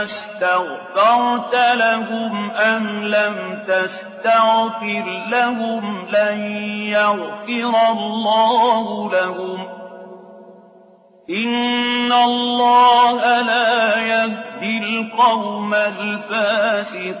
عليهم أستغفرت لهم أم لم تستغفر لهم لن يغفر الله لهم؟ إن الله لا يهدي القوم الفاسقين.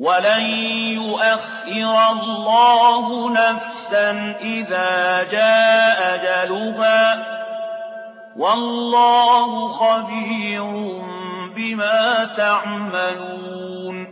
ولن يؤخر الله نفسا إذا جاء أجلها والله خبير بما تعملون